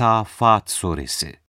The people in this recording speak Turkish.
Safat Suresi.